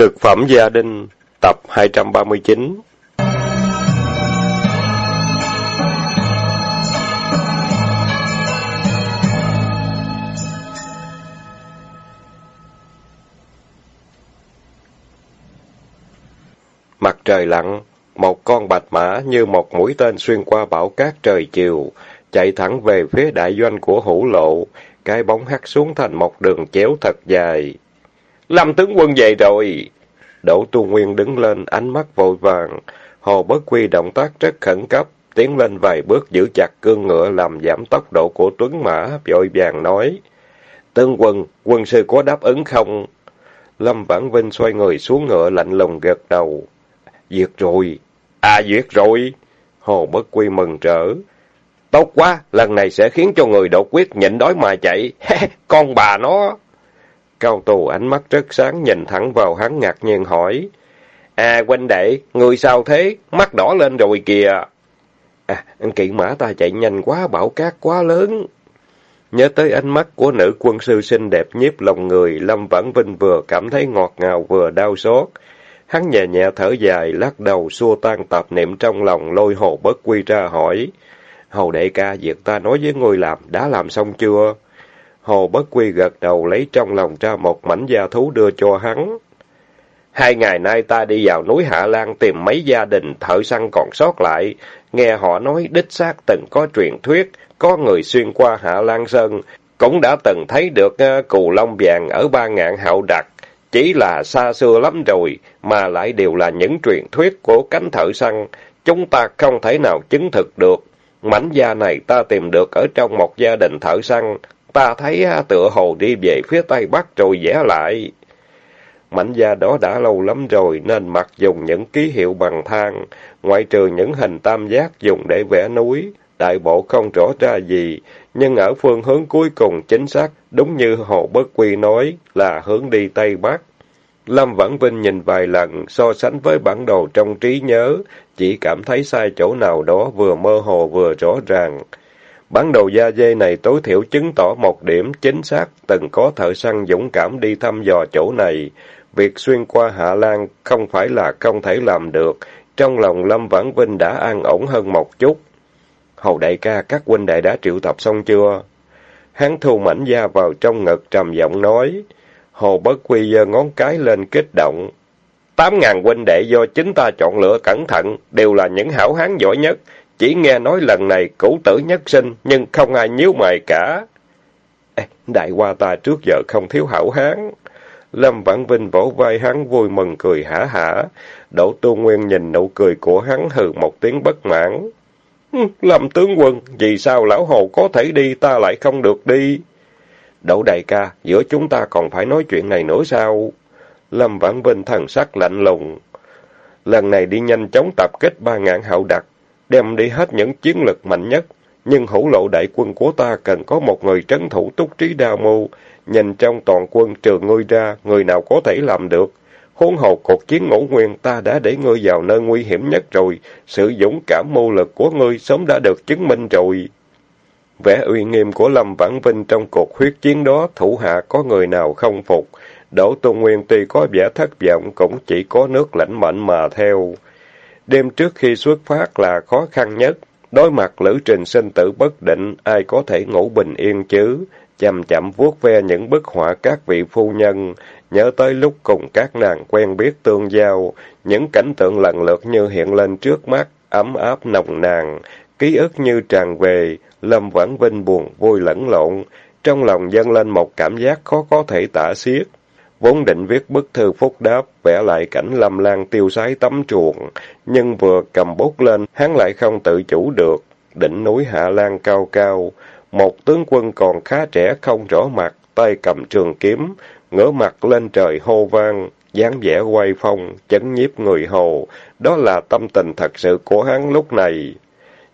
Cực phẩm gia đình, tập 239 Mặt trời lặn, một con bạch mã như một mũi tên xuyên qua bão cát trời chiều, chạy thẳng về phía đại doanh của hữu lộ, cái bóng hắt xuống thành một đường chéo thật dài. Lâm tướng quân về rồi! Đỗ Tu Nguyên đứng lên, ánh mắt vội vàng. Hồ Bất Quy động tác rất khẩn cấp, tiến lên vài bước giữ chặt cương ngựa làm giảm tốc độ của tuấn mã, vội vàng nói. Tướng quân, quân sư có đáp ứng không? Lâm Vãn Vinh xoay người xuống ngựa lạnh lùng gật đầu. Duyệt rồi. À duyệt rồi. Hồ Bất Quy mừng rỡ. Tốt quá, lần này sẽ khiến cho người đột quyết nhịn đói mà chạy. Con bà nó. Cao tù ánh mắt rất sáng nhìn thẳng vào hắn ngạc nhiên hỏi. À huynh đệ, người sao thế? Mắt đỏ lên rồi kìa. À, kỵ mã ta chạy nhanh quá, bão cát quá lớn. Nhớ tới ánh mắt của nữ quân sư xinh đẹp nhiếp lòng người, Lâm Vãn Vinh vừa cảm thấy ngọt ngào vừa đau xót. Hắn nhẹ nhẹ thở dài, lắc đầu xua tan tạp niệm trong lòng, lôi hồ bất quy ra hỏi. Hầu đệ ca, việc ta nói với ngươi làm, đã làm xong chưa? Hồ Bất Quy gật đầu lấy trong lòng ra một mảnh gia thú đưa cho hắn. Hai ngày nay ta đi vào núi Hạ Lan tìm mấy gia đình thợ săn còn sót lại. Nghe họ nói đích xác từng có truyền thuyết, có người xuyên qua Hạ Lan Sơn, cũng đã từng thấy được ờ, cù long vàng ở ba ngạn hậu đặc. Chỉ là xa xưa lắm rồi, mà lại đều là những truyền thuyết của cánh thợ săn. Chúng ta không thể nào chứng thực được. Mảnh da này ta tìm được ở trong một gia đình thợ săn, Ta thấy à, tựa hồ đi về phía tây bắc rồi vẽ lại. Mảnh da đó đã lâu lắm rồi nên mặc dùng những ký hiệu bằng thang ngoại trừ những hình tam giác dùng để vẽ núi, đại bộ không rõ ra gì, nhưng ở phương hướng cuối cùng chính xác, đúng như Hồ Bất Quy nói, là hướng đi Tây Bắc. Lâm Vãn Vinh nhìn vài lần, so sánh với bản đồ trong trí nhớ, chỉ cảm thấy sai chỗ nào đó vừa mơ hồ vừa rõ ràng. Bản đồ da dê này tối thiểu chứng tỏ một điểm chính xác từng có thợ săn dũng cảm đi thăm dò chỗ này. Việc xuyên qua Hạ Lan không phải là không thể làm được. Trong lòng Lâm Vãn Vinh đã an ổn hơn một chút. Hầu đại ca, các huynh đệ đã triệu tập xong chưa? Hắn thu mảnh da vào trong ngực trầm giọng nói. Hồ Bất Quy giơ ngón cái lên kích động. Tám ngàn huynh đệ do chính ta chọn lựa cẩn thận, đều là những hảo hán giỏi nhất. Chỉ nghe nói lần này cửu tử nhất sinh, nhưng không ai nhíu mày cả. Ê, đại qua ta trước giờ không thiếu hảo hán. Lâm Vãn Vinh vỗ vai hắn vui mừng cười hả hả. Đỗ Tu Nguyên nhìn nụ cười của hắn hừ một tiếng bất mãn. Lâm tướng quân, vì sao lão hồ có thể đi ta lại không được đi? Đỗ đại ca, giữa chúng ta còn phải nói chuyện này nữa sao? Lâm Vãn Vinh thần sắc lạnh lùng. Lần này đi nhanh chóng tập kết ba ngàn hậu đặc, đem đi hết những chiến lực mạnh nhất. Nhưng hữu lộ đại quân của ta cần có một người trấn thủ túc trí đa mưu. Nhìn trong toàn quân trừ ngươi ra, người nào có thể làm được. Hôn hồ cuộc chiến ngũ nguyên ta đã để ngươi vào nơi nguy hiểm nhất rồi. Sự dũng cảm mưu lực của ngươi sớm đã được chứng minh rồi. Vẻ uy nghiêm của Lâm Vãn Vinh trong cuộc huyết chiến đó, thủ hạ có người nào không phục. Đỗ Tôn Nguyên tuy có vẻ thất vọng, cũng chỉ có nước lãnh mệnh mà theo. Đêm trước khi xuất phát là khó khăn nhất. Đối mặt lữ trình sinh tử bất định, ai có thể ngủ bình yên chứ? Chậm chậm vuốt ve những bức họa các vị phu nhân, nhớ tới lúc cùng các nàng quen biết tương giao, những cảnh tượng lần lượt như hiện lên trước mắt, ấm áp nồng nàn, ký ức như tràn về, Lâm Vãn Vinh buồn vui lẫn lộn, trong lòng dâng lên một cảm giác khó có thể tả xiết. Vốn định viết bức thư phúc đáp, vẽ lại cảnh lâm lan tiêu sái tấm chuồng, nhưng vừa cầm bút lên, hắn lại không tự chủ được. Đỉnh núi Hạ Lan cao cao, một tướng quân còn khá trẻ không rõ mặt, tay cầm trường kiếm, ngửa mặt lên trời hô vang, dáng vẻ quay phong, chấn nhiếp người hồ, đó là tâm tình thật sự của hắn lúc này.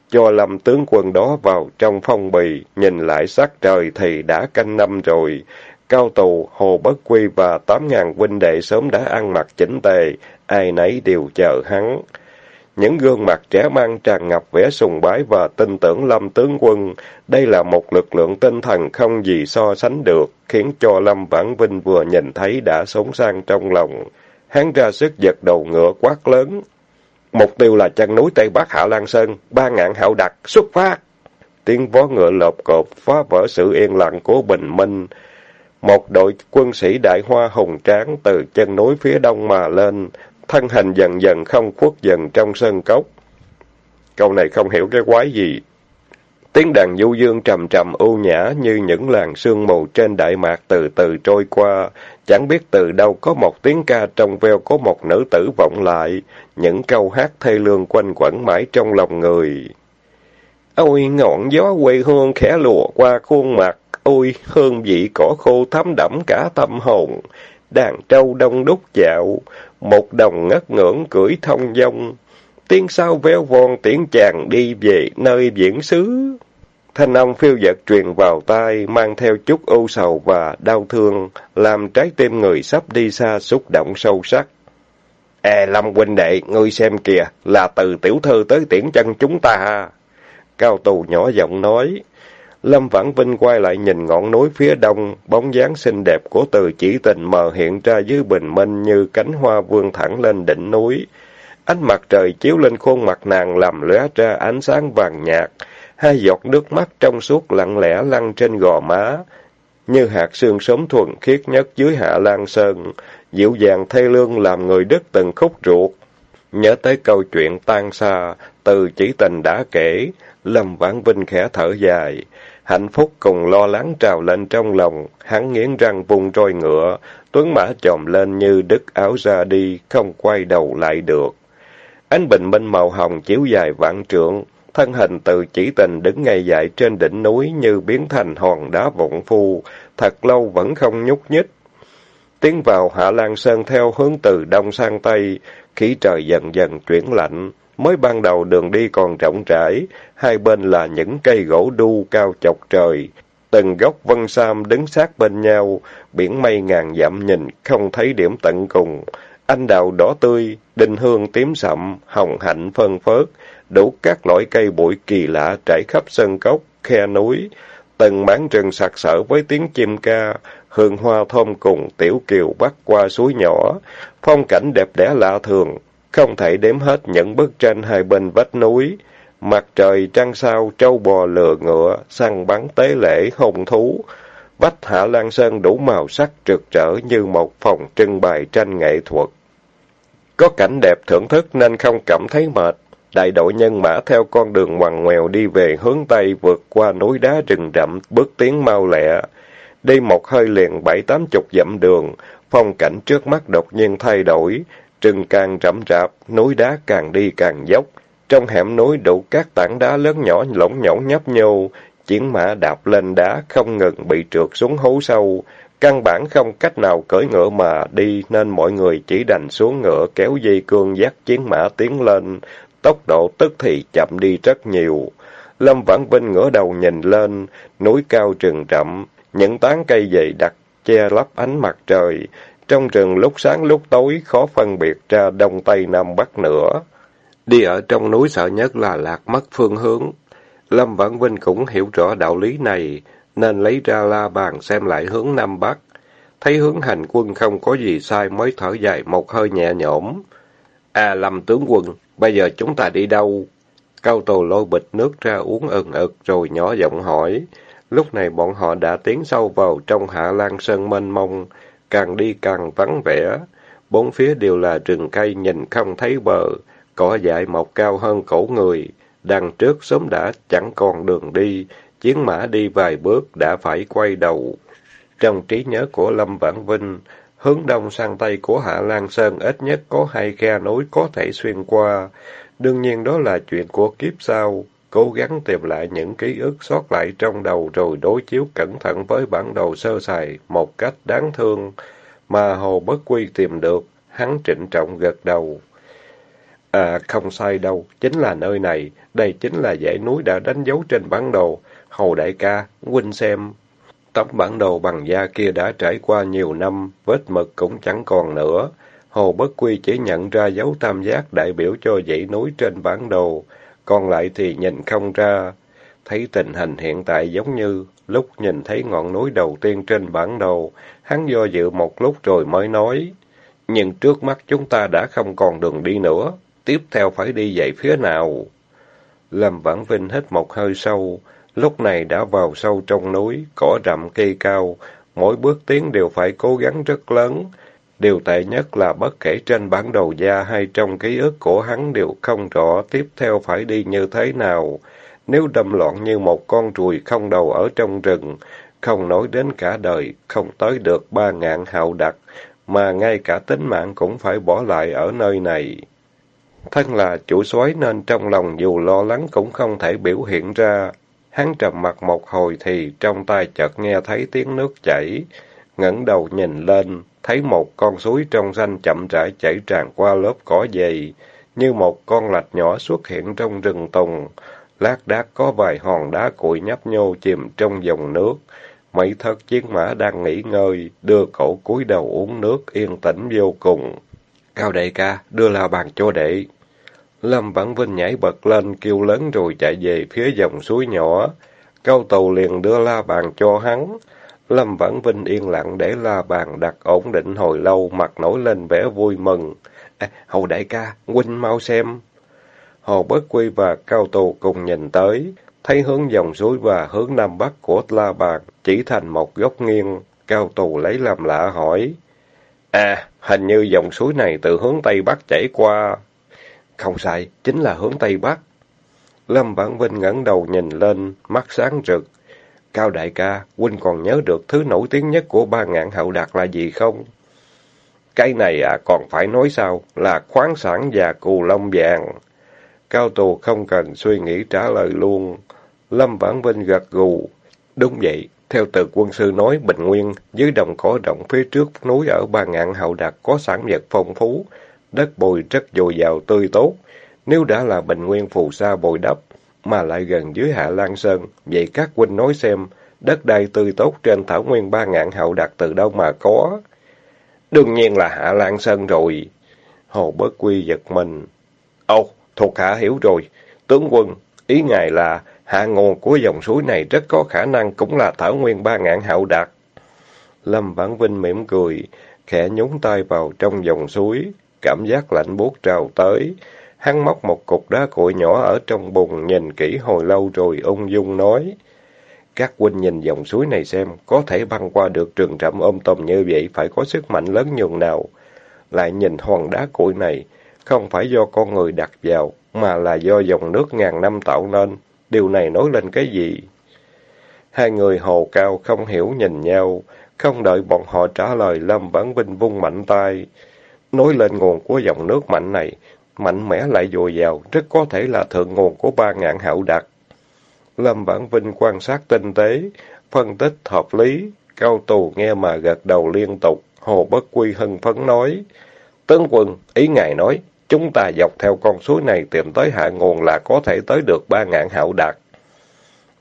Cho lâm tướng quân đó vào trong phong bì, nhìn lại sắc trời thì đã canh năm rồi, Cao tù, Hồ Bất Quy và tám ngàn huynh đệ sớm đã ăn mặc chỉnh tề, ai nấy đều chờ hắn. Những gương mặt trẻ mang tràn ngập vẻ sùng bái và tin tưởng Lâm tướng quân. Đây là một lực lượng tinh thần không gì so sánh được, khiến cho Lâm Vãn Vinh vừa nhìn thấy đã sống sang trong lòng. hắn ra sức giật đầu ngựa quát lớn. Mục tiêu là chân núi Tây Bắc Hạ Lan Sơn, ba ngạn hạo đặc, xuất phát. Tiếng vó ngựa lộp cộp phá vỡ sự yên lặng của bình minh. Một đội quân sĩ đại hoa hùng tráng từ chân núi phía đông mà lên, thân hình dần dần không khuất dần trong sân cốc. Câu này không hiểu cái quái gì. Tiếng đàn du dương trầm trầm ưu nhã như những làn sương mù trên đại mạc từ từ trôi qua. Chẳng biết từ đâu có một tiếng ca trong veo có một nữ tử vọng lại. Những câu hát thê lương quanh quẩn mãi trong lòng người. Ôi ngọn gió quê hương khẽ lùa qua khuôn mặt. Ôi hương vị cỏ khô thấm đẫm cả tâm hồn. Đàn trâu đông đúc dạo. Một đồng ngất ngưỡng cưỡi thông dông. Tiếng sao véo von tiếng chàng đi về nơi viễn xứ. Thanh âm phiêu dật truyền vào tai, mang theo chút ưu sầu và đau thương, làm trái tim người sắp đi xa xúc động sâu sắc. e Lâm huynh đệ, ngươi xem kìa, là từ tiểu thư tới tiễn chân chúng ta. ha Cao tù nhỏ giọng nói. Lâm Vãn Vinh quay lại nhìn ngọn núi phía đông, bóng dáng xinh đẹp của từ chỉ tình mờ hiện ra dưới bình minh như cánh hoa vươn thẳng lên đỉnh núi. Ánh mặt trời chiếu lên khuôn mặt nàng làm lóe ra ánh sáng vàng nhạt, hai giọt nước mắt trong suốt lặng lẽ lăn trên gò má, như hạt sương sớm thuần khiết nhất dưới hạ lan sơn, dịu dàng thay lương làm người đứt từng khúc ruột. Nhớ tới câu chuyện tan xa, từ chỉ tình đã kể, Lâm Vãn Vinh khẽ thở dài, hạnh phúc cùng lo lắng trào lên trong lòng, hắn nghiến răng vùng trôi ngựa, tuấn mã chồm lên như đứt áo ra đi, không quay đầu lại được. Ánh bình minh màu hồng chiếu dài vạn trượng, thân hình từ chỉ tình đứng ngay dại trên đỉnh núi như biến thành hòn đá vụn phu, thật lâu vẫn không nhúc nhích. Tiến vào Hạ Lan Sơn theo hướng từ đông sang tây, khí trời dần dần chuyển lạnh. Mới ban đầu đường đi còn rộng rãi, hai bên là những cây gỗ đu cao chọc trời. Từng gốc vân sam đứng sát bên nhau, biển mây ngàn dặm nhìn, không thấy điểm tận cùng. Anh đào đỏ tươi, đinh hương tím sậm, hồng hạnh phân phớt, đủ các loại cây bụi kỳ lạ trải khắp sân cốc, khe núi. Từng mảng rừng sặc sỡ với tiếng chim ca, hương hoa thơm cùng tiểu kiều bắt qua suối nhỏ, phong cảnh đẹp đẽ lạ thường, không thể đếm hết những bức tranh hai bên vách núi. Mặt trời trăng sao, trâu bò lừa ngựa, săn bắn tế lễ, hùng thú. Vách Hạ Lan Sơn đủ màu sắc rực rỡ như một phòng trưng bày tranh nghệ thuật. Có cảnh đẹp thưởng thức nên không cảm thấy mệt. Đại đội nhân mã theo con đường ngoằn ngoèo đi về hướng Tây vượt qua núi đá rừng rậm, bước tiến mau lẹ. Đi một hơi liền bảy tám chục dặm đường, phong cảnh trước mắt đột nhiên thay đổi. Rừng càng rậm rạp, núi đá càng đi càng dốc. Trong hẻm núi đủ các tảng đá lớn nhỏ lỏng nhổn nhấp nhô, chiến mã đạp lên đá không ngừng bị trượt xuống hố sâu. Căn bản không cách nào cưỡi ngựa mà đi nên mọi người chỉ đành xuống ngựa kéo dây cương dắt chiến mã tiến lên, tốc độ tức thì chậm đi rất nhiều. Lâm Vãn Vinh ngửa đầu nhìn lên, núi cao rừng rậm, những tán cây dày đặc che lấp ánh mặt trời. Trong rừng lúc sáng lúc tối khó phân biệt ra đông tây nam bắc nữa. Đi ở trong núi sợ nhất là lạc mất phương hướng. Lâm Vãn Vinh cũng hiểu rõ đạo lý này, nên lấy ra la bàn xem lại hướng nam bắc. Thấy hướng hành quân không có gì sai mới thở dài một hơi nhẹ nhõm. À Lâm tướng quân, bây giờ chúng ta đi đâu? Cao tù lôi bịch nước ra uống ừng ực rồi nhỏ giọng hỏi. Lúc này bọn họ đã tiến sâu vào trong hạ lan sơn mênh mông, càng đi càng vắng vẻ. Bốn phía đều là rừng cây nhìn không thấy bờ, cỏ dại mọc cao hơn cổ người. Đằng trước sớm đã chẳng còn đường đi, chiến mã đi vài bước đã phải quay đầu. Trong trí nhớ của Lâm Vãn Vinh, hướng đông sang tây của Hạ Lan Sơn ít nhất có hai khe núi có thể xuyên qua. Đương nhiên đó là chuyện của kiếp sau. Cố gắng tìm lại những ký ức sót lại trong đầu rồi đối chiếu cẩn thận với bản đồ sơ sài một cách đáng thương. Mà Hồ Bất Quy tìm được, hắn trịnh trọng gật đầu. À, không sai đâu, chính là nơi này, đây chính là dãy núi đã đánh dấu trên bản đồ. Hồ đại ca, huynh xem. Tấm bản đồ bằng da kia đã trải qua nhiều năm, vết mực cũng chẳng còn nữa. Hồ Bất Quy chỉ nhận ra dấu tam giác đại biểu cho dãy núi trên bản đồ, còn lại thì nhìn không ra. Thấy tình hình hiện tại giống như lúc nhìn thấy ngọn núi đầu tiên trên bản đồ, hắn do dự một lúc rồi mới nói. Nhưng trước mắt chúng ta đã không còn đường đi nữa. Tiếp theo phải đi về phía nào? Lâm Vãn Vinh hít một hơi sâu. Lúc này đã vào sâu trong núi, cỏ rậm cây cao. Mỗi bước tiến đều phải cố gắng rất lớn. Điều tệ nhất là bất kể trên bản đồ da hay trong ký ức của hắn đều không rõ tiếp theo phải đi như thế nào. Nếu đâm loạn như một con ruồi không đầu ở trong rừng, không nói đến cả đời, không tới được ba ngàn hạo đặc, mà ngay cả tính mạng cũng phải bỏ lại ở nơi này. Thân là chủ soái nên trong lòng dù lo lắng cũng không thể biểu hiện ra. Hắn trầm mặt một hồi thì trong tay chợt nghe thấy tiếng nước chảy, ngẩng đầu nhìn lên, thấy một con suối trong xanh chậm rãi chảy tràn qua lớp cỏ dày, như một con lạch nhỏ xuất hiện trong rừng tùng. Lát đác có vài hòn đá cuội nhấp nhô chìm trong dòng nước. Mấy thất chiến mã đang nghỉ ngơi, đưa cổ cúi đầu uống nước yên tĩnh vô cùng. Cao đại ca, đưa la bàn cho đệ. Lâm Vãn Vinh nhảy bật lên, kêu lớn rồi chạy về phía dòng suối nhỏ. Cao tù liền đưa la bàn cho hắn. Lâm Vãn Vinh yên lặng để la bàn đặt ổn định hồi lâu, mặt nổi lên vẻ vui mừng. À, hầu đại ca, huynh mau xem. Hồ Bất Quy và Cao Tù cùng nhìn tới, thấy hướng dòng suối và hướng nam bắc của La Bàn chỉ thành một góc nghiêng. Cao Tù lấy làm lạ hỏi. À, hình như dòng suối này từ hướng Tây Bắc chảy qua. Không sai, chính là hướng Tây Bắc. Lâm Vãn Vinh ngẩng đầu nhìn lên, mắt sáng rực. Cao đại ca, huynh còn nhớ được thứ nổi tiếng nhất của ba ngạn hậu đạt là gì không? Cái này à, còn phải nói sao? Là khoáng sản và cù lông vàng. Cao tù không cần suy nghĩ trả lời luôn. Lâm Vãn Vinh gật gù. Đúng vậy, theo từ quân sư nói, Bình Nguyên, dưới đồng cỏ rộng phía trước núi ở ba ngạn hậu đạt có sản vật phong phú, đất bồi rất dồi dào tươi tốt. Nếu đã là Bình Nguyên phù sa bồi đắp, mà lại gần dưới Hạ Lan Sơn, vậy các huynh nói xem, đất đai tươi tốt trên thảo nguyên ba ngạn hậu đạt từ đâu mà có? Đương nhiên là Hạ Lan Sơn rồi. Hồ Bất Quy giật mình. Ồ, thuộc hạ hiểu rồi. Tướng quân, ý ngài là hạ nguồn của dòng suối này rất có khả năng cũng là thảo nguyên ba ngạn hậu đạt. Lâm Vãn Vinh mỉm cười, khẽ nhúng tay vào trong dòng suối, cảm giác lạnh buốt trào tới. Hắn móc một cục đá cội nhỏ ở trong bùn, nhìn kỹ hồi lâu rồi ung dung nói. Các huynh nhìn dòng suối này xem, có thể băng qua được trường trạm ôm tôm như vậy phải có sức mạnh lớn nhường nào. Lại nhìn hòn đá cội này, không phải do con người đặt vào, mà là do dòng nước ngàn năm tạo nên. Điều này nói lên cái gì? Hai người hồ cao không hiểu nhìn nhau, không đợi bọn họ trả lời, Lâm Vãn Vinh vung mạnh tay. Nói lên nguồn của dòng nước mạnh này, mạnh mẽ lại dồi dào, rất có thể là thượng nguồn của ba ngạn hậu đặc. Lâm Vãn Vinh quan sát tinh tế, phân tích hợp lý, cao tù nghe mà gật đầu liên tục, Hồ Bất Quy hân phấn nói. Tướng quân, ý ngài nói, chúng ta dọc theo con suối này tìm tới hạ nguồn là có thể tới được ba ngạn hậu đặc.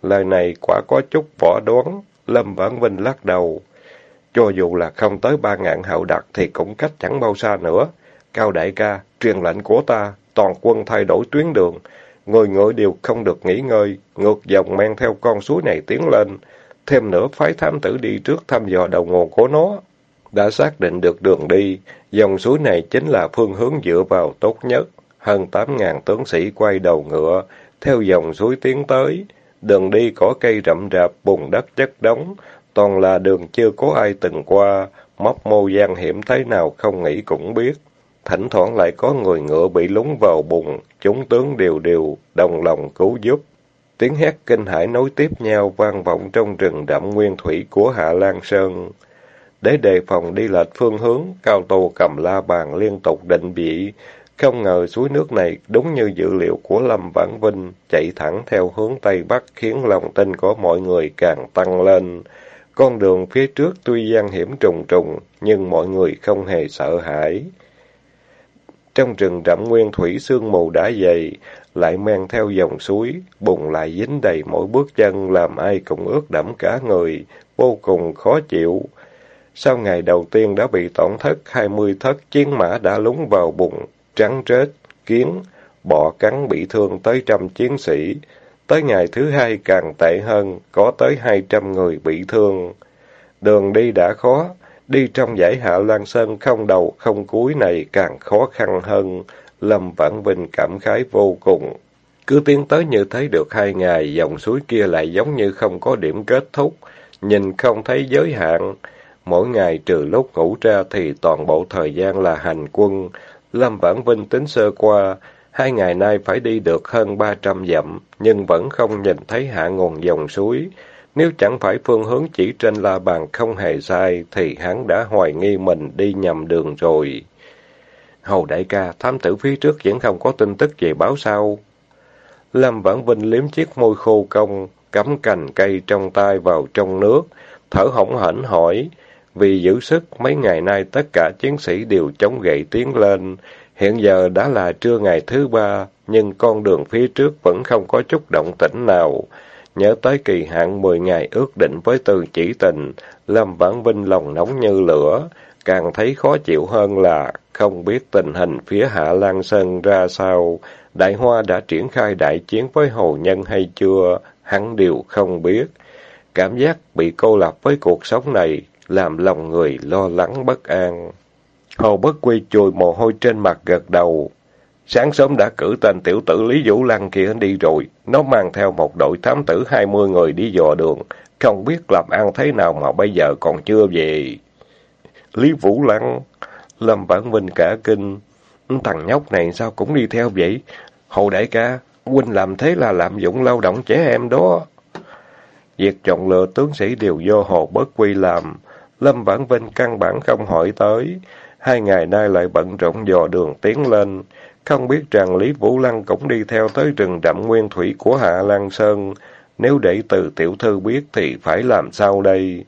Lời này quả có chút võ đoán, Lâm Vãn Vinh lắc đầu. Cho dù là không tới ba ngạn hậu đặc thì cũng cách chẳng bao xa nữa. Cao đại ca, truyền lệnh của ta, toàn quân thay đổi tuyến đường. Người ngựa đều không được nghỉ ngơi, ngược dòng men theo con suối này tiến lên. Thêm nữa phái thám tử đi trước thăm dò đầu nguồn của nó. Đã xác định được đường đi, dòng suối này chính là phương hướng dựa vào tốt nhất. Hơn tám ngàn tướng sĩ quay đầu ngựa, theo dòng suối tiến tới. Đường đi có cây rậm rạp, bùn đất chất đống, toàn là đường chưa có ai từng qua, móc mô gian hiểm thế nào không nghĩ cũng biết. Thỉnh thoảng lại có người ngựa bị lúng vào bùn, chúng tướng đều đều, đồng lòng cứu giúp. Tiếng hét kinh hãi nối tiếp nhau vang vọng trong rừng đậm nguyên thủy của Hạ Lan Sơn. Để đề phòng đi lệch phương hướng, cao tù cầm la bàn liên tục định vị. Không ngờ suối nước này đúng như dự liệu của Lâm Vãn Vinh, chạy thẳng theo hướng Tây Bắc khiến lòng tin của mọi người càng tăng lên. Con đường phía trước tuy gian hiểm trùng trùng, nhưng mọi người không hề sợ hãi. Trong rừng rậm nguyên thủy sương mù đã dày, lại men theo dòng suối, bùn lại dính đầy mỗi bước chân làm ai cũng ướt đẫm cả người, vô cùng khó chịu. Sau ngày đầu tiên đã bị tổn thất, hai mươi thất chiến mã đã lúng vào bùn, trắng trết, kiến, bọ cắn bị thương tới trăm chiến sĩ. Tới ngày thứ hai càng tệ hơn, có tới hai trăm người bị thương. Đường đi đã khó, Đi trong dãy Hạ Lan Sơn không đầu không cuối này càng khó khăn hơn. Lâm Vãn Vinh cảm khái vô cùng. Cứ tiến tới như thế được hai ngày, dòng suối kia lại giống như không có điểm kết thúc, nhìn không thấy giới hạn. Mỗi ngày trừ lúc ngủ ra thì toàn bộ thời gian là hành quân. Lâm Vãn Vinh tính sơ qua, hai ngày nay phải đi được hơn ba trăm dặm, nhưng vẫn không nhìn thấy hạ nguồn dòng suối. Nếu chẳng phải phương hướng chỉ trên la bàn không hề sai, thì hắn đã hoài nghi mình đi nhầm đường rồi. Hầu đại ca, thám tử phía trước vẫn không có tin tức về báo sao? Lâm Vãn Vinh liếm chiếc môi khô cong, cắm cành cây trong tay vào trong nước, thở hổn hển hỏi. Vì giữ sức, mấy ngày nay tất cả chiến sĩ đều chống gậy tiến lên. Hiện giờ đã là trưa ngày thứ ba, nhưng con đường phía trước vẫn không có chút động tĩnh nào. Nhớ tới kỳ hạn 10 ngày ước định với từ chỉ tình, Lâm Vãn Vinh lòng nóng như lửa, càng thấy khó chịu hơn là không biết tình hình phía Hạ Lan Sơn ra sao. Đại Hoa đã triển khai đại chiến với Hồ Nhân hay chưa, hắn đều không biết. Cảm giác bị cô lập với cuộc sống này, làm lòng người lo lắng bất an. Hồ Bất Quy chùi mồ hôi trên mặt gật đầu. Sáng sớm đã cử tên tiểu tử Lý Vũ Lăng kia đi rồi. Nó mang theo một đội thám tử hai mươi người đi dò đường. Không biết làm ăn thế nào mà bây giờ còn chưa về. Lý Vũ Lăng, Lâm bản Vinh cả kinh. Thằng nhóc này sao cũng đi theo vậy? Hồ đại ca, huynh làm thế là lạm dụng lao động trẻ em đó. Việc chọn lựa tướng sĩ đều do Hồ Bất Quy làm. Lâm bản Vinh căn bản không hỏi tới. Hai ngày nay lại bận rộn dò đường tiến lên. Không biết rằng Lý Vũ Lăng cũng đi theo tới rừng đậm nguyên thủy của Hạ Lan Sơn. Nếu để từ tiểu thư biết thì phải làm sao đây?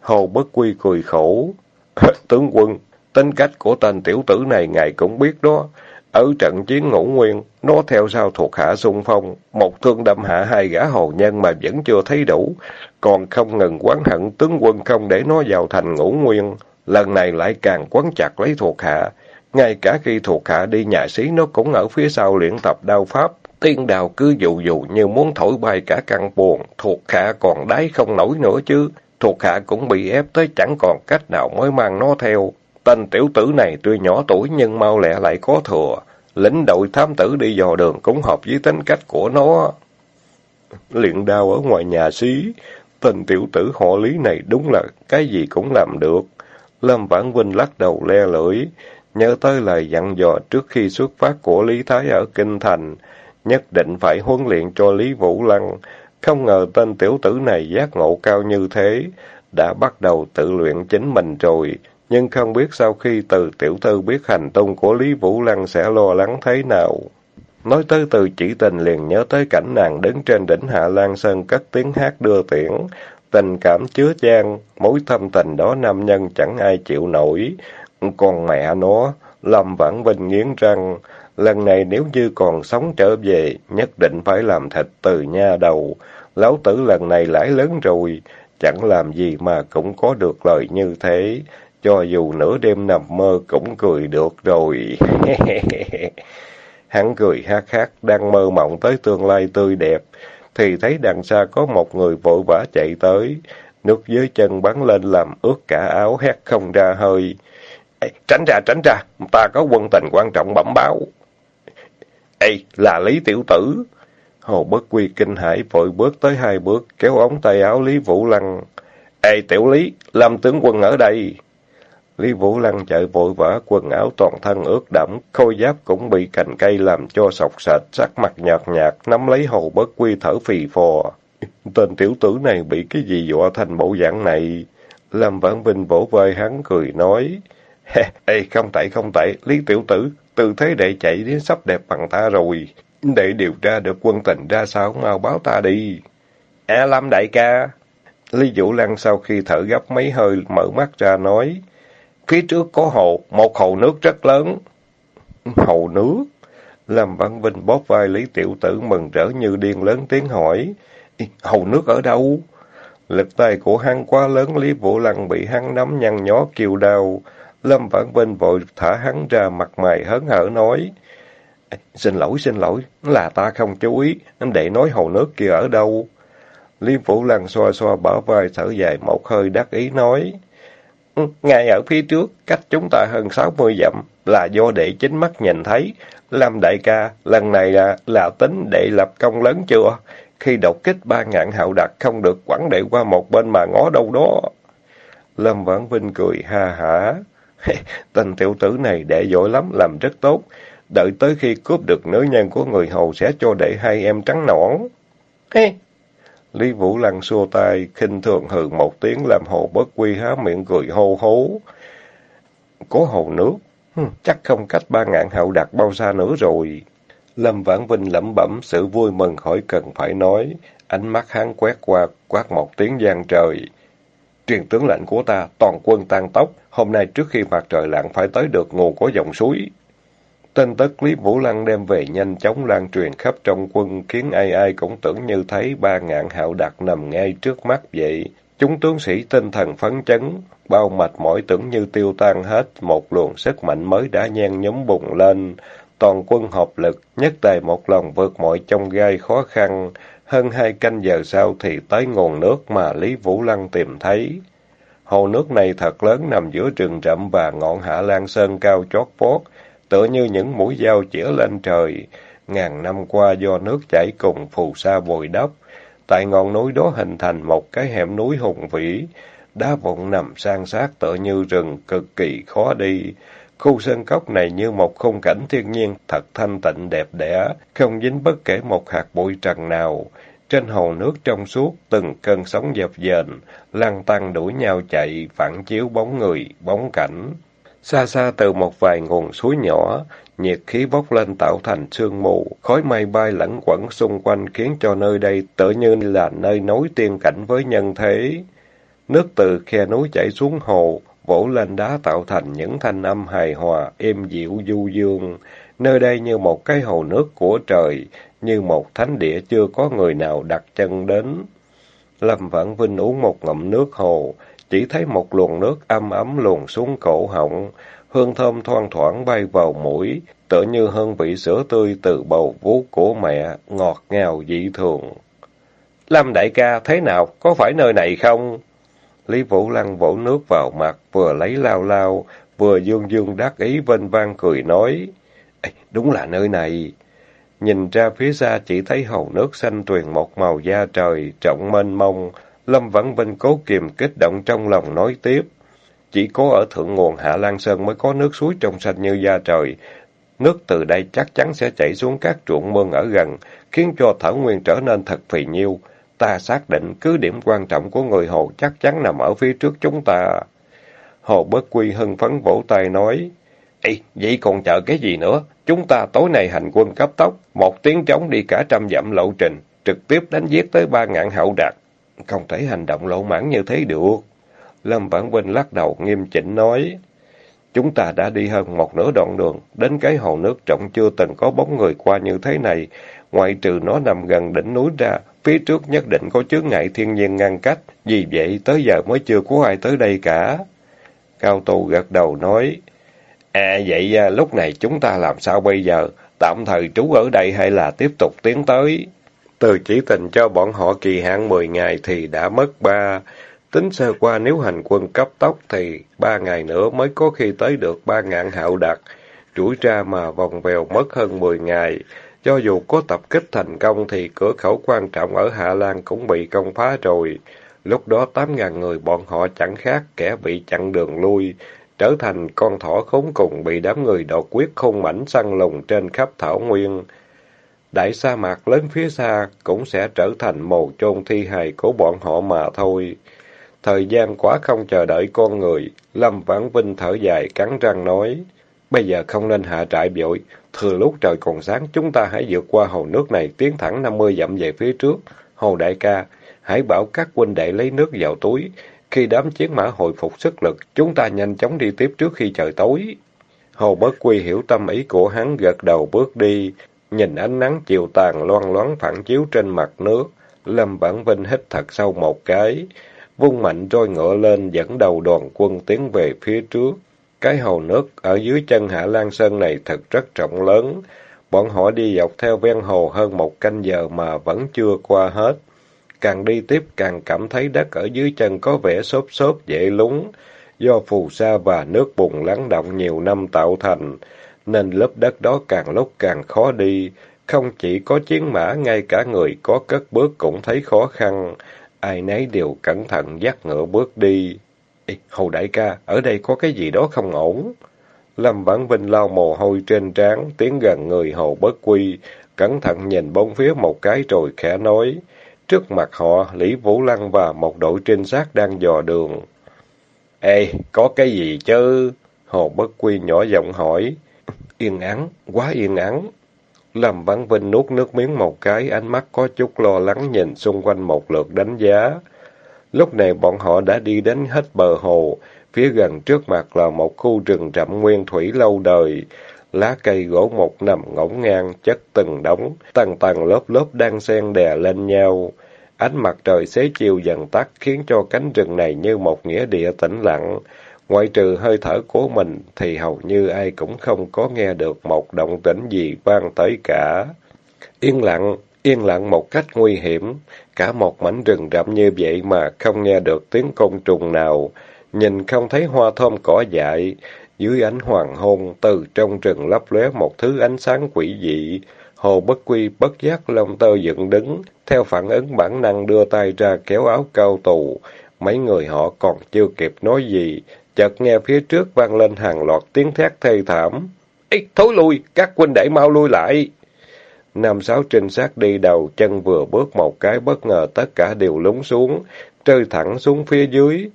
Hồ Bất Quy cười khổ. Tướng quân, tính cách của tên tiểu tử này ngài cũng biết đó. Ở trận chiến ngũ nguyên, nó theo sau thuộc hạ xung phong, một thương đâm hạ hai gã hồ nhân mà vẫn chưa thấy đủ, còn không ngừng quán hận tướng quân không để nó vào thành ngũ nguyên. Lần này lại càng quấn chặt lấy thuộc hạ, ngay cả khi thuộc hạ đi nhà sĩ nó cũng ở phía sau luyện tập đao pháp. Tiên đào cứ dụ dụ như muốn thổi bay cả căn buồn, thuộc hạ còn đáy không nổi nữa chứ. Thuộc hạ cũng bị ép tới chẳng còn cách nào mới mang nó theo. Tên tiểu tử này tuy nhỏ tuổi nhưng mau lẹ lại có thừa. Lĩnh đội thám tử đi dò đường cũng hợp với tính cách của nó. Luyện đao ở ngoài nhà xí, tên tiểu tử họ lý này đúng là cái gì cũng làm được. Lâm Vãn Vinh lắc đầu le lưỡi, nhớ tới lời dặn dò trước khi xuất phát của Lý Thái ở Kinh Thành, nhất định phải huấn luyện cho Lý Vũ Lăng. Không ngờ tên tiểu tử này giác ngộ cao như thế, đã bắt đầu tự luyện chính mình rồi, nhưng không biết sau khi từ tiểu thư biết hành tung của Lý Vũ Lăng sẽ lo lắng thế nào. Nói tới từ chỉ tình liền nhớ tới cảnh nàng đứng trên đỉnh Hạ Lan Sơn cất tiếng hát đưa tiễn, tình cảm chứa chan, mối thâm tình đó nam nhân chẳng ai chịu nổi. Còn mẹ nó, Lâm Vãn Vinh nghiến răng, lần này nếu như còn sống trở về, nhất định phải làm thịt từ nha đầu. Lão tử lần này lãi lớn rồi, chẳng làm gì mà cũng có được lời như thế. Cho dù nửa đêm nằm mơ cũng cười được rồi. Hắn cười hát hát, đang mơ mộng tới tương lai tươi đẹp, thì thấy đằng xa có một người vội vã chạy tới. Nước dưới chân bắn lên làm ướt cả áo hét không ra hơi. Ê, tránh ra, tránh ra, ta có quân tình quan trọng bẩm báo. Ê, là Lý Tiểu Tử. Hồ Bất Quy kinh hãi vội bước tới hai bước, kéo ống tay áo Lý Vũ Lăng. Ê, Tiểu Lý, làm tướng quân ở đây. Lý Vũ Lăng chạy vội vã, quần áo toàn thân ướt đẫm, khôi giáp cũng bị cành cây làm cho sọc sệt, sắc mặt nhạt nhạt, nắm lấy hồ bất quy thở phì phò. Tên tiểu tử này bị cái gì dọa thành bộ dạng này? Lâm Vãn Vinh vỗ vai hắn cười nói, Ê, không tệ không tệ, Lý tiểu tử, tư thế đệ chạy đến sắp đẹp bằng ta rồi. Để điều tra được quân tình ra sao, mau báo ta đi. À, Lâm đại ca. Lý Vũ Lăng sau khi thở gấp mấy hơi mở mắt ra nói, Phía trước có hồ, một hồ nước rất lớn. Hồ nước? Lâm Văn Vinh bóp vai Lý Tiểu Tử mừng rỡ như điên lớn tiếng hỏi. Hồ nước ở đâu? Lực tay của hắn quá lớn, Lý Vũ Lăng bị hắn nắm nhăn nhó kêu đau. Lâm Vãn Vinh vội thả hắn ra mặt mày hớn hở nói. Xin lỗi, xin lỗi, là ta không chú ý, để nói hồ nước kia ở đâu. Liên Vũ Lăng xoa xoa bả vai thở dài một hơi đắc ý nói. Ừ, ngay ở phía trước, cách chúng ta hơn sáu mươi dặm, là do đệ chính mắt nhìn thấy. Lâm đại ca, lần này là, là tính đệ lập công lớn chưa? Khi đột kích ba ngạn hạo đặc không được quẳng đệ qua một bên mà ngó đâu đó. Lâm Vãn Vinh cười ha hả. Tên tiểu tử này đệ giỏi lắm, làm rất tốt. Đợi tới khi cướp được nữ nhân của người hầu sẽ cho đệ hai em trắng nõn. Hey. Lý Vũ Lăng xua tay, khinh thường hừ một tiếng làm hồ bất quy há miệng cười hô hố. Có hồ nước, chắc không cách ba ngạn hậu đặt bao xa nữa rồi. Lâm Vãn Vinh lẩm bẩm, sự vui mừng khỏi cần phải nói. Ánh mắt hắn quét qua, quát một tiếng gian trời. Truyền tướng lệnh của ta, toàn quân tan tốc, hôm nay trước khi mặt trời lặn phải tới được nguồn của dòng suối. Tin tức Lý Vũ Lăng đem về nhanh chóng lan truyền khắp trong quân, khiến ai ai cũng tưởng như thấy ba ngạn hạo đặc nằm ngay trước mắt vậy. Chúng tướng sĩ tinh thần phấn chấn, bao mạch mỏi tưởng như tiêu tan hết, một luồng sức mạnh mới đã nhen nhóm bùng lên. Toàn quân hợp lực, nhất tài một lòng vượt mọi trong gai khó khăn. Hơn hai canh giờ sau thì tới nguồn nước mà Lý Vũ Lăng tìm thấy. Hồ nước này thật lớn nằm giữa rừng rậm và ngọn hạ lan sơn cao chót vót, tựa như những mũi dao chĩa lên trời. Ngàn năm qua do nước chảy cùng phù sa vùi đắp, tại ngọn núi đó hình thành một cái hẻm núi hùng vĩ, đá vụn nằm san sát tựa như rừng cực kỳ khó đi. Khu sơn cốc này như một khung cảnh thiên nhiên thật thanh tịnh đẹp đẽ, không dính bất kể một hạt bụi trần nào. Trên hồ nước trong suốt, từng cơn sóng dập dềnh, lăn tăng đuổi nhau chạy, phản chiếu bóng người, bóng cảnh. Xa xa từ một vài nguồn suối nhỏ, nhiệt khí bốc lên tạo thành sương mù, khói mây bay lẫn quẩn xung quanh khiến cho nơi đây tự như là nơi nối tiên cảnh với nhân thế. Nước từ khe núi chảy xuống hồ, vỗ lên đá tạo thành những thanh âm hài hòa, êm dịu du dương. Nơi đây như một cái hồ nước của trời, như một thánh địa chưa có người nào đặt chân đến. Lâm Vãn Vinh uống một ngụm nước hồ, chỉ thấy một luồng nước âm ấm luồn xuống cổ họng, hương thơm thoang thoảng bay vào mũi, tựa như hương vị sữa tươi từ bầu vú của mẹ, ngọt ngào dị thường. Lâm đại ca, thế nào? Có phải nơi này không? Lý Vũ Lăng vỗ nước vào mặt, vừa lấy lao lao, vừa dương dương đắc ý vênh vang cười nói. Đúng là nơi này. Nhìn ra phía xa chỉ thấy hồ nước xanh tuyền một màu da trời, trọng mênh mông. Lâm Vãn Vinh cố kiềm kích động trong lòng nói tiếp. Chỉ có ở thượng nguồn Hạ Lan Sơn mới có nước suối trong xanh như da trời. Nước từ đây chắc chắn sẽ chảy xuống các ruộng mương ở gần, khiến cho thảo nguyên trở nên thật phì nhiêu. Ta xác định cứ điểm quan trọng của người Hồ chắc chắn nằm ở phía trước chúng ta. Hồ Bất Quy hưng phấn vỗ tay nói, Ê, vậy còn chờ cái gì nữa? Chúng ta tối nay hành quân cấp tốc, một tiếng trống đi cả trăm dặm lộ trình, trực tiếp đánh giết tới ba ngạn hậu đạt. Không thể hành động lộ mãn như thế được. Lâm Vãn Vinh lắc đầu nghiêm chỉnh nói, Chúng ta đã đi hơn một nửa đoạn đường, đến cái hồ nước trọng chưa từng có bóng người qua như thế này. Ngoại trừ nó nằm gần đỉnh núi ra, phía trước nhất định có chướng ngại thiên nhiên ngăn cách, vì vậy tới giờ mới chưa có ai tới đây cả. Cao Tù gật đầu nói, À vậy à, lúc này chúng ta làm sao bây giờ? Tạm thời trú ở đây hay là tiếp tục tiến tới? Từ chỉ tình cho bọn họ kỳ hạn 10 ngày thì đã mất ba. Tính sơ qua nếu hành quân cấp tốc thì ba ngày nữa mới có khi tới được ba ngạn hạo đặc. Chuỗi ra mà vòng vèo mất hơn 10 ngày. Cho dù có tập kích thành công thì cửa khẩu quan trọng ở Hạ Lan cũng bị công phá rồi. Lúc đó tám ngàn người bọn họ chẳng khác kẻ bị chặn đường lui, trở thành con thỏ khốn cùng bị đám người đột quyết khung mảnh săn lùng trên khắp thảo nguyên. Đại sa mạc lớn phía xa cũng sẽ trở thành mồ chôn thi hài của bọn họ mà thôi. Thời gian quá không chờ đợi con người, Lâm Vãn Vinh thở dài cắn răng nói, bây giờ không nên hạ trại vội, thừa lúc trời còn sáng chúng ta hãy vượt qua hồ nước này tiến thẳng 50 dặm về phía trước. Hồ đại ca, hãy bảo các huynh đệ lấy nước vào túi, khi đám chiến mã hồi phục sức lực, chúng ta nhanh chóng đi tiếp trước khi trời tối. Hồ Bất Quy hiểu tâm ý của hắn gật đầu bước đi, nhìn ánh nắng chiều tàn loan loáng phản chiếu trên mặt nước. Lâm Bản Vinh hít thật sâu một cái, vung mạnh roi ngựa lên dẫn đầu đoàn quân tiến về phía trước. Cái hồ nước ở dưới chân Hạ Lan Sơn này thật rất rộng lớn. Bọn họ đi dọc theo ven hồ hơn một canh giờ mà vẫn chưa qua hết. Càng đi tiếp càng cảm thấy đất ở dưới chân có vẻ xốp xốp dễ lúng. do phù sa và nước bùn lắng động nhiều năm tạo thành, nên lớp đất đó càng lúc càng khó đi. Không chỉ có chiến mã, ngay cả người có cất bước cũng thấy khó khăn. Ai nấy đều cẩn thận dắt ngựa bước đi. Ê, Hầu đại ca, ở đây có cái gì đó không ổn. Lâm Vãn Vinh lau mồ hôi trên trán, tiến gần người Hồ Bất Quy, cẩn thận nhìn bốn phía một cái rồi khẽ nói. Trước mặt họ, Lý Vũ Lăng và một đội trinh sát đang dò đường. Ê, có cái gì chứ? Hồ Bất Quy nhỏ giọng hỏi. Yên ắng, quá yên ắng. Lâm Vãn Vinh nuốt nước miếng một cái, ánh mắt có chút lo lắng nhìn xung quanh một lượt đánh giá. Lúc này bọn họ đã đi đến hết bờ hồ, phía gần trước mặt là một khu rừng rậm nguyên thủy lâu đời. Lá cây gỗ một nằm ngổn ngang, chất từng đống, tầng tầng lớp lớp đang xen đè lên nhau. Ánh mặt trời xế chiều dần tắt khiến cho cánh rừng này như một nghĩa địa tĩnh lặng. Ngoại trừ hơi thở của mình thì hầu như ai cũng không có nghe được một động tĩnh gì vang tới cả. Yên lặng, yên lặng một cách nguy hiểm. Cả một mảnh rừng rậm như vậy mà không nghe được tiếng côn trùng nào. Nhìn không thấy hoa thơm cỏ dại. Dưới ánh hoàng hôn, từ trong rừng lấp lóe một thứ ánh sáng quỷ dị. Hồ Bất Quy bất giác lông tơ dựng đứng, theo phản ứng bản năng đưa tay ra kéo áo cao tù. Mấy người họ còn chưa kịp nói gì, chợt nghe phía trước vang lên hàng loạt tiếng thét thê thảm. Ê, thối lui, các huynh đệ mau lui lại. Năm sáu trinh sát đi đầu, chân vừa bước một cái bất ngờ tất cả đều lúng xuống, rơi thẳng xuống phía dưới.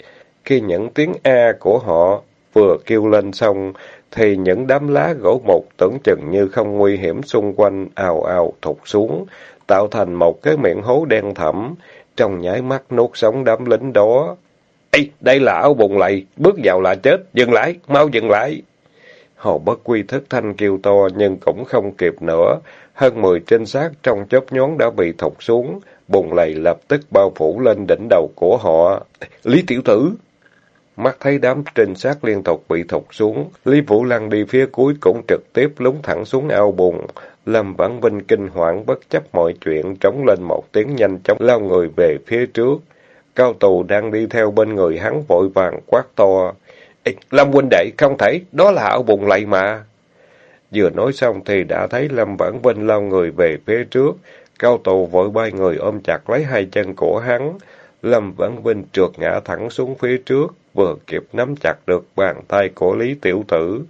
Khi những tiếng A của họ vừa kêu lên xong, thì những đám lá gỗ mục tưởng chừng như không nguy hiểm xung quanh ào ào thụt xuống, tạo thành một cái miệng hố đen thẳm, trong nháy mắt nuốt sống đám lính đó. Ê, đây là áo bụng lầy, bước vào là chết, dừng lại, mau dừng lại. Hồ Bất Quy thức thanh kêu to nhưng cũng không kịp nữa. Hơn mười trinh sát trong chớp nhón đã bị thọc xuống, bùng lầy lập tức bao phủ lên đỉnh đầu của họ. Lý Tiểu Tử! Mắt thấy đám trinh sát liên tục bị thọc xuống, Lý Vũ Lăng đi phía cuối cũng trực tiếp lúng thẳng xuống ao bùn. Lâm Vãn Vinh kinh hoảng bất chấp mọi chuyện, trống lên một tiếng nhanh chóng lao người về phía trước. Cao tù đang đi theo bên người hắn vội vàng quát to. Ê, Lâm huynh đệ, không thể, đó là ao bùn lầy mà. Vừa nói xong thì đã thấy Lâm Vãn Vinh lao người về phía trước. Cao tù vội bay người ôm chặt lấy hai chân của hắn. Lâm Vãn Vinh trượt ngã thẳng xuống phía trước, vừa kịp nắm chặt được bàn tay của Lý Tiểu Tử.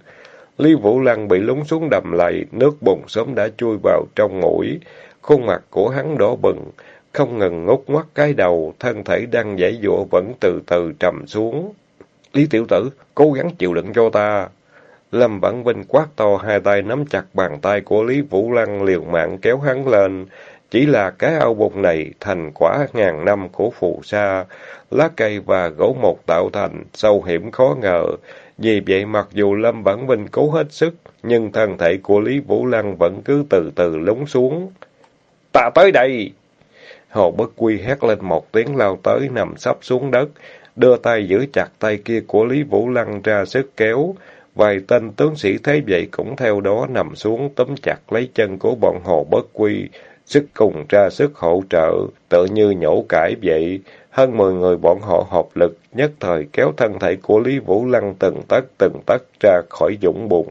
Lý Vũ Lăng bị lúng xuống đầm lầy, nước bùn sớm đã chui vào trong mũi. Khuôn mặt của hắn đỏ bừng, không ngừng ngốc ngoắt cái đầu, thân thể đang giải dụa vẫn từ từ trầm xuống. Lý Tiểu Tử, cố gắng chịu đựng cho ta. Lâm Vãn Vinh quát to hai tay nắm chặt bàn tay của Lý Vũ Lăng liều mạng kéo hắn lên. Chỉ là cái ao bụng này thành quả ngàn năm của phù sa, lá cây và gỗ mục tạo thành, sâu hiểm khó ngờ. Vì vậy mặc dù Lâm Vãn Vinh cố hết sức, nhưng thân thể của Lý Vũ Lăng vẫn cứ từ từ lúng xuống. Ta tới đây! Hồ Bất Quy hét lên một tiếng lao tới nằm sắp xuống đất, đưa tay giữ chặt tay kia của Lý Vũ Lăng ra sức kéo. Vài tên tướng sĩ thấy vậy cũng theo đó nằm xuống tóm chặt lấy chân của bọn Hồ Bất Quy, sức cùng ra sức hỗ trợ, tự như nhổ cải vậy. Hơn mười người bọn họ hợp lực, nhất thời kéo thân thể của Lý Vũ Lăng từng tấc từng tấc ra khỏi dũng bùn.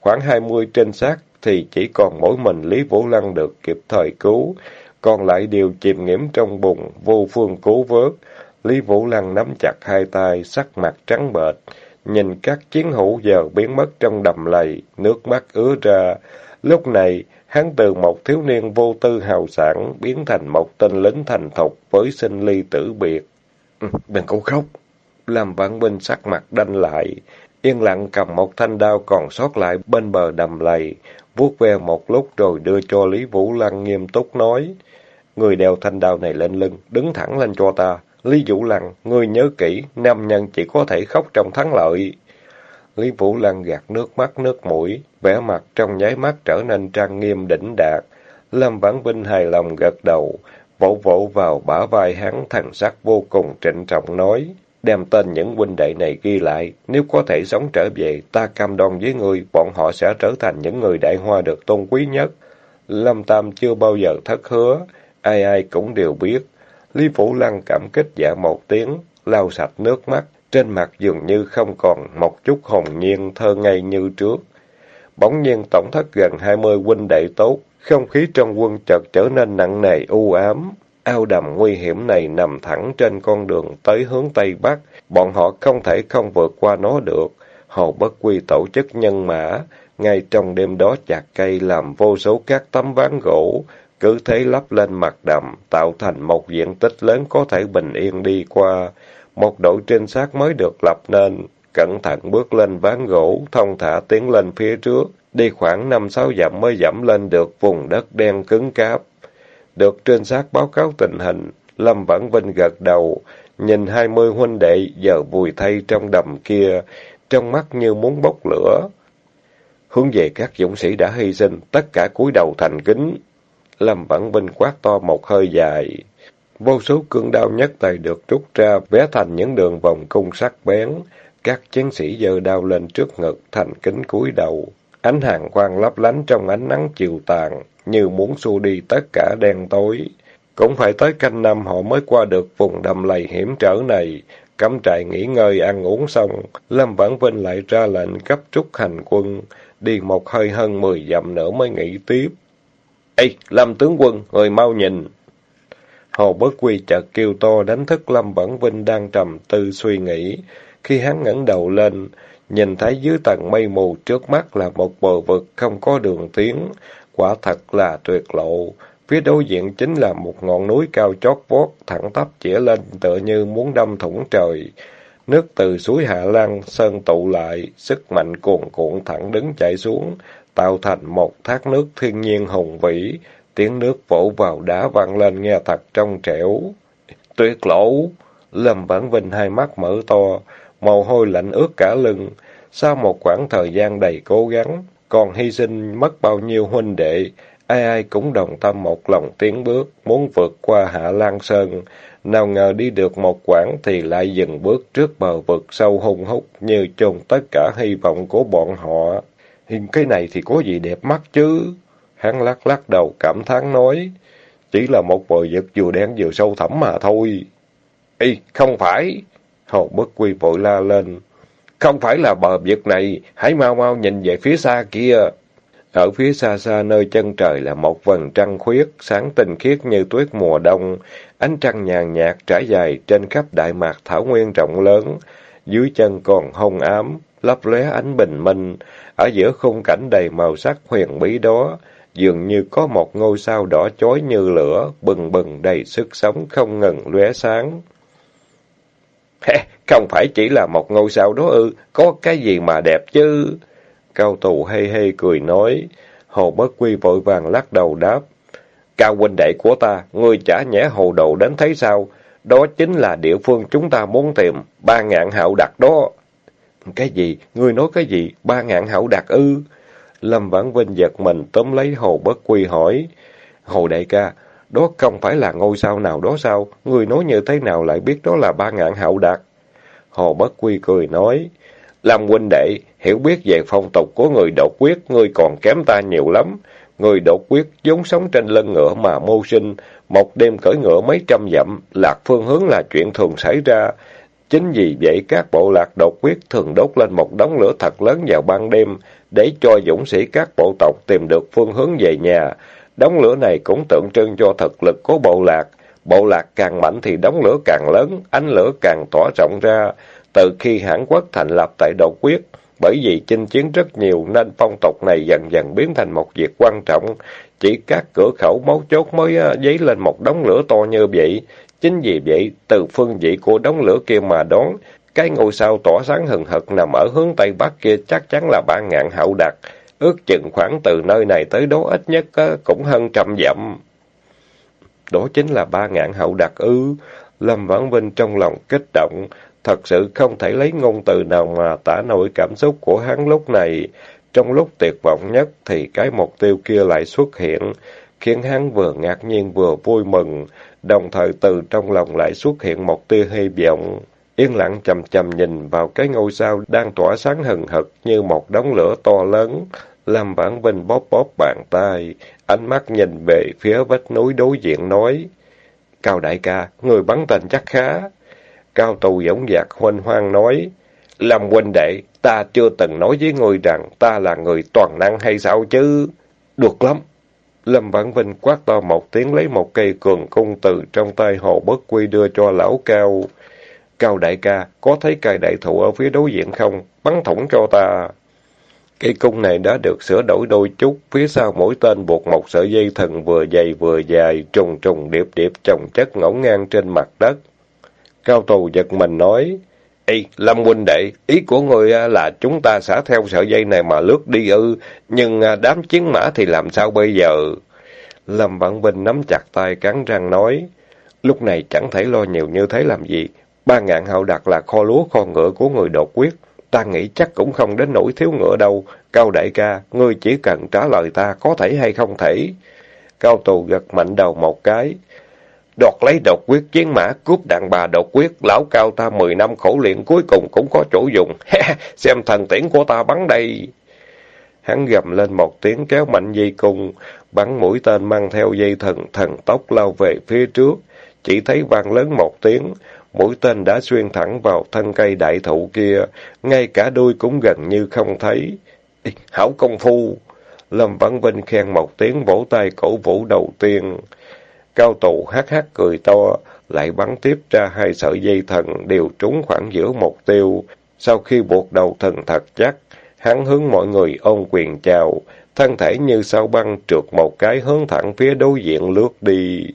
Khoảng hai mươi trên xác thì chỉ còn mỗi mình Lý Vũ Lăng được kịp thời cứu, còn lại đều chìm nghiễm trong bùn, vô phương cứu vớt. Lý Vũ Lăng nắm chặt hai tay, sắc mặt trắng bệch, nhìn các chiến hữu giờ biến mất trong đầm lầy, nước mắt ứa ra. Lúc này, hắn từ một thiếu niên vô tư hào sản biến thành một tên lính thành thục với sinh ly tử biệt. Ừ, đừng có khóc. Làm vãn binh sắc mặt đanh lại, yên lặng cầm một thanh đao còn sót lại bên bờ đầm lầy, vuốt ve một lúc rồi đưa cho Lý Vũ Lăng nghiêm túc nói. Người đeo thanh đao này lên lưng, đứng thẳng lên cho ta. Lý Vũ Lăng, ngươi nhớ kỹ, nam nhân chỉ có thể khóc trong thắng lợi. Lý Vũ Lăng gạt nước mắt nước mũi, vẻ mặt trong nháy mắt trở nên trang nghiêm đỉnh đạt. Lâm Vãn Vinh hài lòng gật đầu, vỗ vỗ vào bả vai hắn thần sắc vô cùng trịnh trọng nói, đem tên những huynh đệ này ghi lại, nếu có thể sống trở về, ta cam đoan với ngươi, bọn họ sẽ trở thành những người đại hoa được tôn quý nhất. Lâm Tam chưa bao giờ thất hứa, ai ai cũng đều biết. Lý Vũ Lăng cảm kích dạ một tiếng, lau sạch nước mắt, trên mặt dường như không còn một chút hồn nhiên thơ ngây như trước. Bỗng nhiên tổng thất gần hai mươi huynh đệ tốt, không khí trong quân chợt trở nên nặng nề u ám. Ao đầm nguy hiểm này nằm thẳng trên con đường tới hướng Tây Bắc, bọn họ không thể không vượt qua nó được. Hồ Bất Quy tổ chức nhân mã, ngay trong đêm đó chặt cây làm vô số các tấm ván gỗ, cứ thế lắp lên mặt đầm, tạo thành một diện tích lớn có thể bình yên đi qua. Một đội trinh sát mới được lập nên, cẩn thận bước lên ván gỗ, thông thả tiến lên phía trước, đi khoảng năm sáu dặm mới dẫm lên được vùng đất đen cứng cáp. Được trinh sát báo cáo tình hình, Lâm Vãn Vinh gật đầu, nhìn hai mươi huynh đệ giờ vùi thay trong đầm kia, trong mắt như muốn bốc lửa. Hướng về các dũng sĩ đã hy sinh, tất cả cúi đầu thành kính. Lâm Vãn Vinh quát to một hơi dài. Vô số cương đao nhất tay được rút ra, vẽ thành những đường vòng cung sắc bén. Các chiến sĩ giơ đao lên trước ngực, thành kính cúi đầu. Ánh hàng quang lấp lánh trong ánh nắng chiều tàn, như muốn xua đi tất cả đen tối. Cũng phải tới canh năm họ mới qua được vùng đầm lầy hiểm trở này. Cắm trại nghỉ ngơi ăn uống xong, Lâm Vãn Vinh lại ra lệnh cấp trúc hành quân, đi một hơi hơn mười dặm nữa mới nghỉ tiếp. Ê, Lâm tướng quân, người mau nhìn! Hồ Bất Quy chợt kêu to đánh thức Lâm bẩn Vinh đang trầm tư suy nghĩ. Khi hắn ngẩng đầu lên, nhìn thấy dưới tầng mây mù trước mắt là một bờ vực không có đường tiến, quả thật là tuyệt lộ. Phía đối diện chính là một ngọn núi cao chót vót, thẳng tắp chĩa lên tựa như muốn đâm thủng trời. Nước từ suối Hạ Lan sơn tụ lại, sức mạnh cuồn cuộn thẳng đứng chảy xuống, tạo thành một thác nước thiên nhiên hùng vĩ, tiếng nước vỗ vào đá vang lên nghe thật trong trẻo. Tuyệt lỗ! Lâm Vãn Vinh hai mắt mở to, mồ hôi lạnh ướt cả lưng. Sau một khoảng thời gian đầy cố gắng, còn hy sinh mất bao nhiêu huynh đệ, ai ai cũng đồng tâm một lòng tiến bước, muốn vượt qua Hạ Lan Sơn. Nào ngờ đi được một quãng thì lại dừng bước trước bờ vực sâu hung hút như chôn tất cả hy vọng của bọn họ. Cái này thì có gì đẹp mắt chứ? Hắn lắc lắc đầu cảm thán nói, chỉ là một bờ vực vừa đen vừa sâu thẳm mà thôi. Ý, không phải! Hồ Bất Quy vội la lên. Không phải là bờ vực này, hãy mau mau nhìn về phía xa kia. Ở phía xa xa nơi chân trời là một vầng trăng khuyết, sáng tinh khiết như tuyết mùa đông. Ánh trăng nhàn nhạt trải dài trên khắp đại mạc thảo nguyên rộng lớn. Dưới chân còn hông ám, lấp lóe ánh bình minh. Ở giữa khung cảnh đầy màu sắc huyền bí đó, dường như có một ngôi sao đỏ chói như lửa, bừng bừng đầy sức sống không ngừng lóe sáng. không phải chỉ là một ngôi sao đó ư, có cái gì mà đẹp chứ? Cao tù hê hê cười nói. Hồ Bất Quy vội vàng lắc đầu đáp. Cao huynh đệ của ta, ngươi chả nhẽ hồ đồ đến thấy sao? Đó chính là địa phương chúng ta muốn tìm, ba ngạn hạo đặc đó. Cái gì? Ngươi nói cái gì? Ba ngạn hậu đạt ư? Lâm Vãn Vinh giật mình tóm lấy Hồ Bất Quy hỏi. Hồ đại ca, đó không phải là ngôi sao nào đó sao? Ngươi nói như thế nào lại biết đó là ba ngạn hậu đạt Hồ Bất Quy cười nói. Lâm huynh đệ, hiểu biết về phong tục của người đột quyết, ngươi còn kém ta nhiều lắm. Người đột quyết vốn sống trên lưng ngựa mà mưu sinh, một đêm cởi ngựa mấy trăm dặm, lạc phương hướng là chuyện thường xảy ra. Chính vì vậy các bộ lạc đột quyết thường đốt lên một đống lửa thật lớn vào ban đêm, để cho dũng sĩ các bộ tộc tìm được phương hướng về nhà. Đống lửa này cũng tượng trưng cho thực lực của bộ lạc. Bộ lạc càng mạnh thì đống lửa càng lớn, ánh lửa càng tỏa rộng ra. Từ khi Hàn Quốc thành lập tại đột quyết, bởi vì chinh chiến rất nhiều nên phong tục này dần dần biến thành một việc quan trọng. Chỉ các cửa khẩu mấu chốt mới à, dấy lên một đống lửa to như vậy. Chính vì vậy, từ phương vị của đống lửa kia mà đón, cái ngôi sao tỏa sáng hừng hực nằm ở hướng Tây Bắc kia chắc chắn là ba ngạn hậu đặc. Ước chừng khoảng từ nơi này tới đó ít nhất cũng hơn trăm dặm. Đó chính là ba ngạn hậu đặc ư. Lâm Vãn Vinh trong lòng kích động, Thật sự không thể lấy ngôn từ nào mà tả nổi cảm xúc của hắn lúc này. Trong lúc tuyệt vọng nhất thì cái mục tiêu kia lại xuất hiện, khiến hắn vừa ngạc nhiên vừa vui mừng, đồng thời từ trong lòng lại xuất hiện một tia hy vọng. Yên lặng chầm chầm nhìn vào cái ngôi sao đang tỏa sáng hừng hực như một đống lửa to lớn. Lâm Vãn Vinh bóp bóp bàn tay, ánh mắt nhìn về phía vách núi đối diện nói. Cao đại ca, người bắn tên chắc khá. Cao tù dũng dạc hoanh hoang nói, Lâm huynh đệ, ta chưa từng nói với ngươi rằng ta là người toàn năng hay sao chứ? Được lắm. Lâm Vãn Vinh quát to một tiếng lấy một cây cường cung từ trong tay hồ bất quy đưa cho lão Cao. Cao đại ca, có thấy cây đại thụ ở phía đối diện không? Bắn thủng cho ta. Cây cung này đã được sửa đổi đôi chút, phía sau mỗi tên buộc một sợi dây thần vừa dày vừa dài, trùng trùng điệp điệp chồng chất ngổn ngang trên mặt đất. Cao tù giật mình nói, Ê, Lâm huynh đệ, ý của người là chúng ta sẽ theo sợi dây này mà lướt đi ư, nhưng à, đám chiến mã thì làm sao bây giờ? Lâm Vãn Vinh nắm chặt tay cắn răng nói, lúc này chẳng thể lo nhiều như thế làm gì, ba ngàn hậu đặc là kho lúa kho ngựa của người đột quyết, ta nghĩ chắc cũng không đến nỗi thiếu ngựa đâu, Cao đại ca, ngươi chỉ cần trả lời ta có thể hay không thể. Cao tù gật mạnh đầu một cái, đoạt lấy độc quyết chiến mã, cướp đàn bà độc quyết, lão cao ta mười năm khổ luyện cuối cùng cũng có chỗ dùng. Xem thần tiễn của ta bắn đây. Hắn gầm lên một tiếng kéo mạnh dây cung, bắn mũi tên mang theo dây thần, thần tốc lao về phía trước. Chỉ thấy vang lớn một tiếng, mũi tên đã xuyên thẳng vào thân cây đại thụ kia, ngay cả đuôi cũng gần như không thấy. Hảo công phu! Lâm Văn Vinh khen một tiếng vỗ tay cổ vũ đầu tiên. Cao tù hát hát cười to, lại bắn tiếp ra hai sợi dây thần đều trúng khoảng giữa một tiêu. Sau khi buộc đầu thần thật chắc, hắn hướng mọi người ôn quyền chào, thân thể như sao băng trượt một cái hướng thẳng phía đối diện lướt đi.